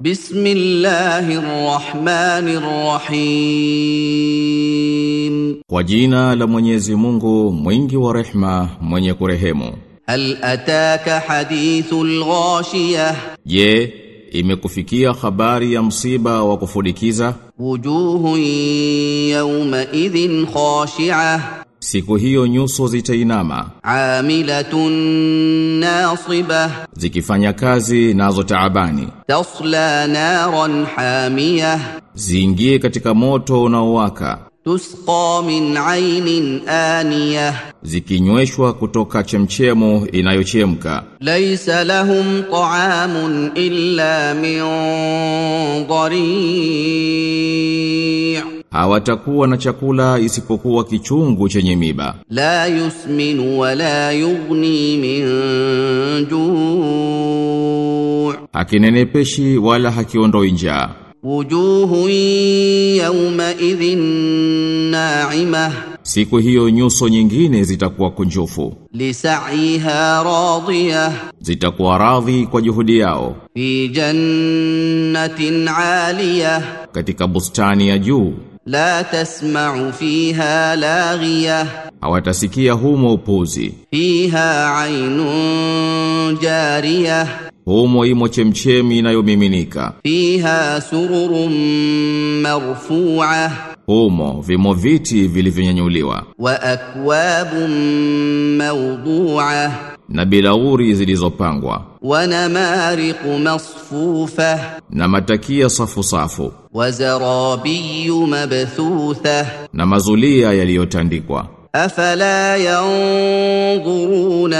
بسم الله الرحمن الرحيم Kwa jina la Mwenyezi Mungu mwingi wa rehma mwenye kurehemu هل أتاك حديث الغاشية Je imekufikia habari ya msiba wa kufudikiza وجوه يومئذ خاشعة Siku hiyo nyuso zitainama. Amilatun nasiba. Zikifanya kazi nazo taabani. Tasla naran hamia. Ziingie katika moto unaowaka. Tusqa min aynin aniya. Zikinyweshwa kutoka chemchemu inayochemka. laysa lahum ta'amun illa min dhari' hawatakuwa na chakula isipokuwa kichungu chenye miba. La yusminu wa la yughni min juu hakinenepeshi wala hakiondoi njaa. Wujuhu yawma idhin na'ima, siku hiyo nyuso nyingine zitakuwa kunjufu. Lisaiha radiya, zitakuwa radhi kwa juhudi yao. Fi jannatin 'aliyah katika bustani ya juu. La tasma'u fiha laghiya hawatasikia humo upuzi. Fiha aynun jariya humo imo chemchemi inayomiminika. Fiha sururun marfua humo vimo viti vilivyonyanyuliwa. Wa akwabun mawdu'a na bilauri zilizopangwa. Wa namariqu masfufa. Na matakia safu safu. Wa mabthutha. Na mazulia yaliyotandikwa. Afala yanzuruna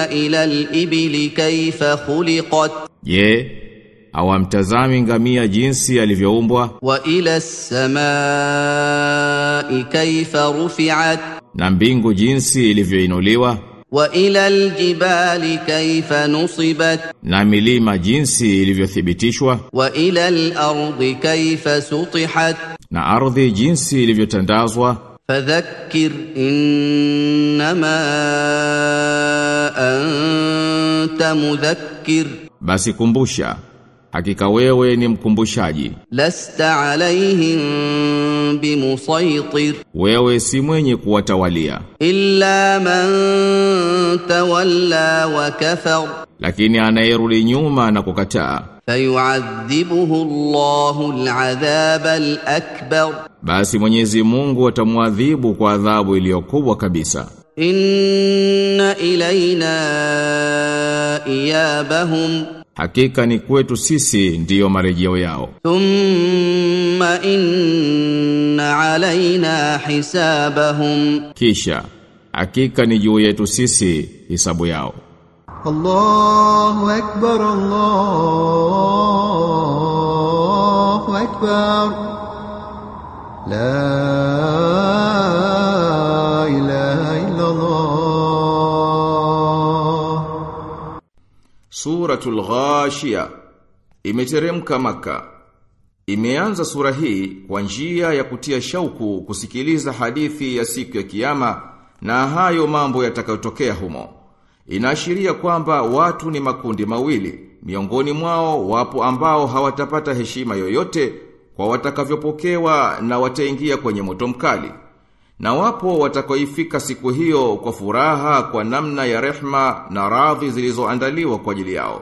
ila alibli kayfa khuliqat. Je awamtazami ngamia jinsi alivyoumbwa? Wa ila samaa kayfa rufi'at. Na mbingu jinsi ilivyoinuliwa? wa ila aljibali kaifa nusibat, na milima jinsi ilivyothibitishwa. Wa ila alardi kaifa sutihat, na ardhi jinsi ilivyotandazwa. Fadhakkir innama anta mudhakkir, basi kumbusha Hakika wewe ni mkumbushaji. Lasta alaihim bimusaitir, wewe si mwenye kuwatawalia. Illa man tawalla wa kafar, lakini anayerudi nyuma na kukataa. Fayuadhibuhu Allahu aladhab alakbar, basi Mwenyezi Mungu atamwadhibu kwa adhabu iliyo kubwa kabisa. Inna ilayna iyabahum Hakika ni kwetu sisi ndiyo marejeo yao. Thumma inna alaina hisabahum, kisha hakika ni juu yetu sisi hisabu yao. Allahu akbar, Allahu akbar la Suratul Ghashia imeteremka maka. Imeanza sura hii kwa njia ya kutia shauku kusikiliza hadithi ya siku ya kiyama na hayo mambo yatakayotokea humo. Inaashiria kwamba watu ni makundi mawili, miongoni mwao wapo ambao hawatapata heshima yoyote kwa watakavyopokewa na wataingia kwenye moto mkali. Na wapo watakaoifika siku hiyo kwa furaha kwa namna ya rehma na radhi zilizoandaliwa kwa ajili yao.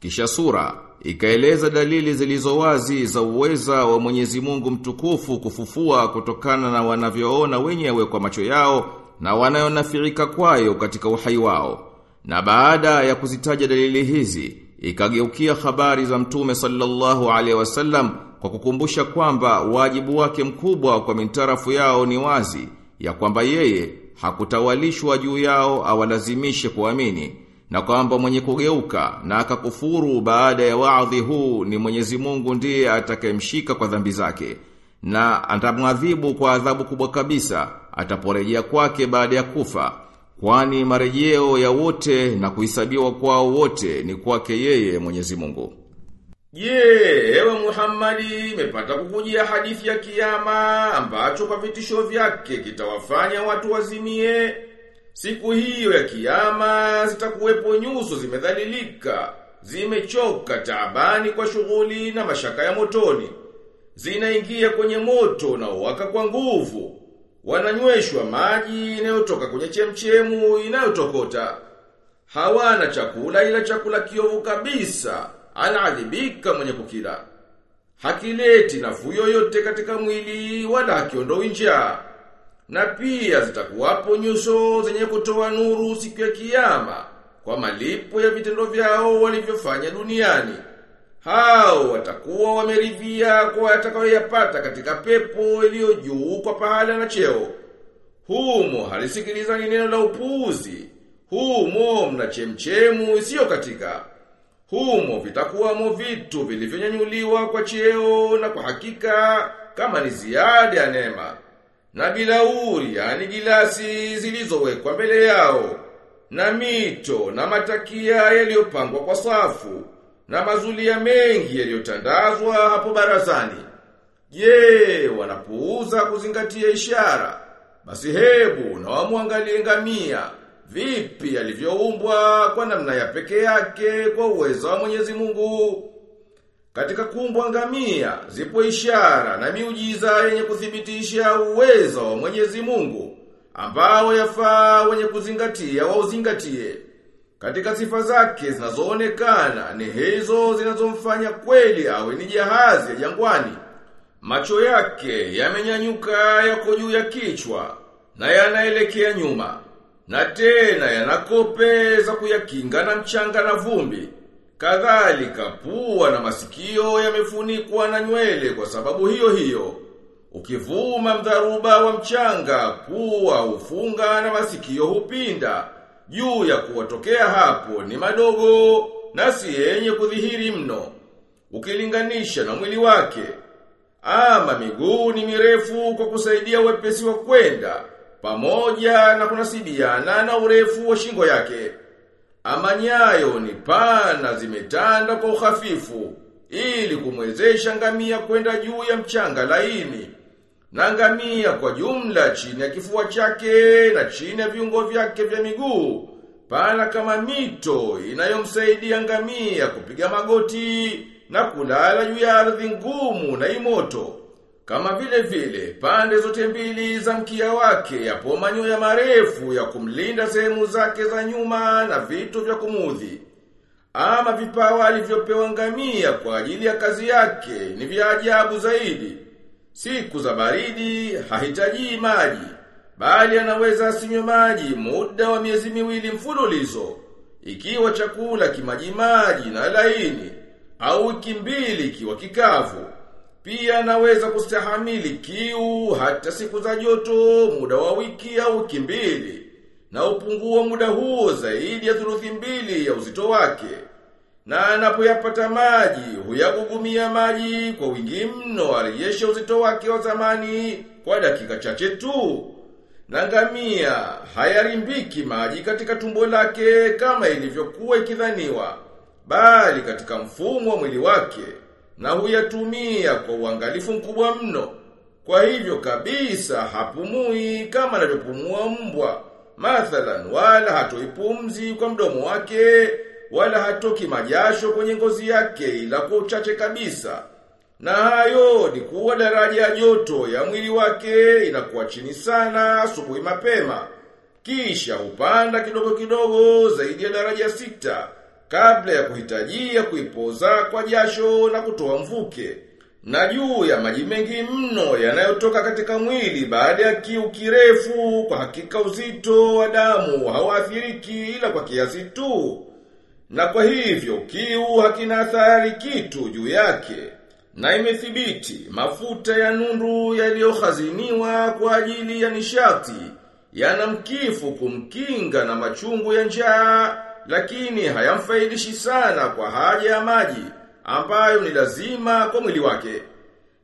Kisha sura ikaeleza dalili zilizowazi za uweza wa Mwenyezi Mungu mtukufu kufufua kutokana na wanavyoona wenyewe kwa macho yao na wanayonafirika kwayo katika uhai wao. Na baada ya kuzitaja dalili hizi, ikageukia habari za Mtume sallallahu alaihi wasallam kwa kukumbusha kwamba wajibu wake mkubwa kwa mintarafu yao ni wazi ya kwamba yeye hakutawalishwa juu yao awalazimishe kuamini na kwamba mwenye kugeuka na akakufuru baada ya waadhi huu ni Mwenyezi Mungu ndiye atakayemshika kwa dhambi zake na atamwadhibu kwa adhabu kubwa kabisa ataporejea kwake baada ya kufa kwani marejeo ya wote na kuhesabiwa kwao wote ni kwake yeye Mwenyezi Mungu. Je, ewe Muhammadi, imepata kukujia hadithi ya kiyama ambacho kwa vitisho vyake kitawafanya watu wazimie? Siku hiyo ya kiyama zitakuwepo nyuso zimedhalilika, zimechoka taabani kwa shughuli na mashaka ya motoni. Zinaingia kwenye moto na uwaka kwa nguvu. Wananyweshwa maji inayotoka kwenye chemchemu inayotokota. Hawana chakula ila chakula kiovu kabisa. Anaadhibika mwenye kukila. Hakileti nafuu yoyote katika mwili wala hakiondoi njaa. Na pia zitakuwapo nyuso zenye kutoa nuru siku ya kiyama kwa malipo ya vitendo vyao walivyofanya duniani. Hao watakuwa wameridhia kwa atakayoyapata katika pepo iliyo juu kwa pahala na cheo. Humo halisikilizani neno la upuuzi. Humo mna chemchemu isiyo katika. Humo vitakuwamo vitu vilivyonyanyuliwa kwa cheo na kwa hakika kama ni ziada ya neema. Na bilauri, yani gilasi zilizowekwa mbele yao, na mito na matakia yaliyopangwa kwa safu, na mazulia mengi yaliyotandazwa hapo barazani. Je, wanapuuza kuzingatia ishara? Basi hebu na wamwangalie ngamia vipi alivyoumbwa kwa namna ya peke yake kwa uwezo wa Mwenyezi Mungu. Katika kuumbwa ngamia zipo ishara na miujiza yenye kuthibitisha uwezo wa Mwenyezi Mungu ambao yafaa wenye kuzingatia wauzingatie. Katika sifa zake zinazoonekana ni hizo zinazomfanya kweli awe ni jahazi ya jangwani. Macho yake yamenyanyuka yako juu ya kichwa na yanaelekea nyuma. Na tena yanakope za kuyakinga na mchanga na vumbi. Kadhalika pua na masikio yamefunikwa na nywele kwa sababu hiyo hiyo. Ukivuma mdharuba wa mchanga, pua hufunga na masikio hupinda. Juu ya kuwatokea hapo ni madogo na si yenye kudhihiri mno. Ukilinganisha na mwili wake, ama miguu ni mirefu kwa kusaidia wepesi wa kwenda, pamoja na kunasibiana na urefu wa shingo yake. Ama nyayo ni pana zimetanda kwa uhafifu, ili kumwezesha ngamia kwenda juu ya mchanga laini. Na ngamia kwa jumla chini ya kifua chake na chini ya viungo vyake vya miguu, pana kama mito inayomsaidia ngamia kupiga magoti na kulala juu ya ardhi ngumu na imoto. Kama vile vile, pande zote mbili za mkia wake yapo manyoya marefu ya kumlinda sehemu zake za nyuma na vitu vya kumudhi. Ama vipawa alivyopewa ngamia kwa ajili ya kazi yake ni vya ajabu zaidi. Siku za baridi hahitaji maji, bali anaweza asinywe maji muda wa miezi miwili mfululizo. Ikiwa chakula kimajimaji na laini, au wiki mbili kiwa kikavu. Pia anaweza kustahamili kiu hata siku za joto muda wa wiki au wiki mbili na upungua muda huo zaidi ya thuluthi mbili ya uzito wake. Na anapoyapata maji huyagugumia maji kwa wingi mno arejeshe uzito wake wa zamani kwa dakika chache tu. Na ngamia hayarimbiki maji katika tumbo lake kama ilivyokuwa ikidhaniwa, bali katika mfumo wa mwili wake na huyatumia kwa uangalifu mkubwa mno. Kwa hivyo kabisa hapumui kama anavyopumua mbwa. Mathalan wala hatoi pumzi kwa mdomo wake wala hatoki majasho kwenye ngozi yake ila kwa uchache kabisa. Na hayo ni kuwa daraja ya joto ya mwili wake inakuwa chini sana asubuhi mapema. Kisha hupanda kidogo kidogo zaidi ya daraja sita kabla ya kuhitajia kuipoza kwa jasho na kutoa mvuke. Na juu ya maji mengi mno yanayotoka katika mwili baada ya kiu kirefu kwa hakika uzito wa damu hauathiriki ila kwa kiasi tu. Na kwa hivyo kiu hakina athari kitu juu yake. Na imethibiti mafuta ya nundu yaliyohaziniwa kwa ajili ya nishati yana mkifu kumkinga na machungu ya njaa lakini hayamfaidishi sana kwa haja ya maji ambayo ni lazima kwa mwili wake.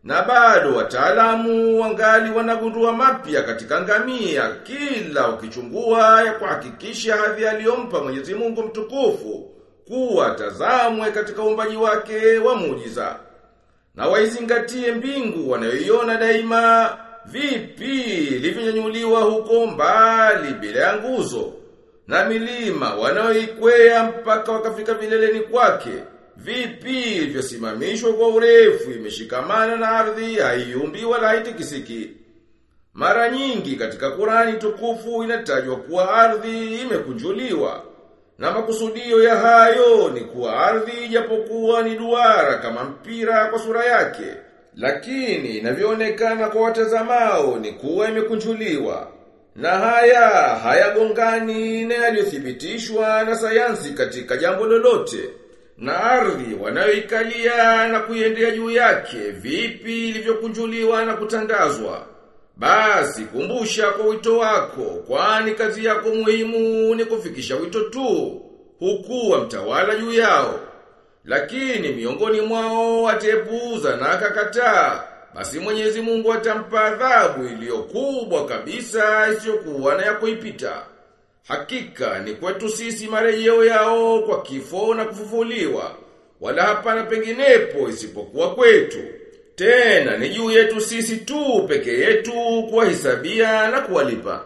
Na bado wataalamu wangali wanagundua mapya katika ngamia kila ukichungua ya kuhakikisha hadhi aliyompa Mwenyezi Mungu mtukufu kuwa tazamwe katika uumbaji wake wa muujiza. Na waizingatie mbingu wanayoiona daima vipi livinyanyuliwa huko mbali bila ya nguzo na milima wanaoikwea mpaka wakafika vileleni kwake. Vipi ilivyosimamishwa kwa urefu imeshikamana na ardhi haiumbi wala haitikisiki. Mara nyingi katika Kurani tukufu inatajwa kuwa ardhi imekunjuliwa. Na makusudio ya hayo ni kuwa ardhi ijapokuwa ni duara kama mpira kwa sura yake. Lakini inavyoonekana kwa watazamao ni kuwa imekunjuliwa. Na haya hayagongani na yaliyothibitishwa na sayansi katika jambo lolote. Na ardhi wanayoikalia na kuiendea juu yake vipi ilivyokunjuliwa na kutandazwa. Basi kumbusha kwa wito wako, kwani kazi yako muhimu ni kufikisha wito tu, hukuwa mtawala juu yao. Lakini miongoni mwao atepuza na akakataa, basi Mwenyezi Mungu atampa adhabu iliyo kubwa kabisa isiyokuwa na ya kuipita. Hakika ni kwetu sisi marejeo yao kwa kifo na kufufuliwa, wala hapana penginepo isipokuwa kwetu. Tena ni juu yetu sisi tu peke yetu kuwahisabia na kuwalipa.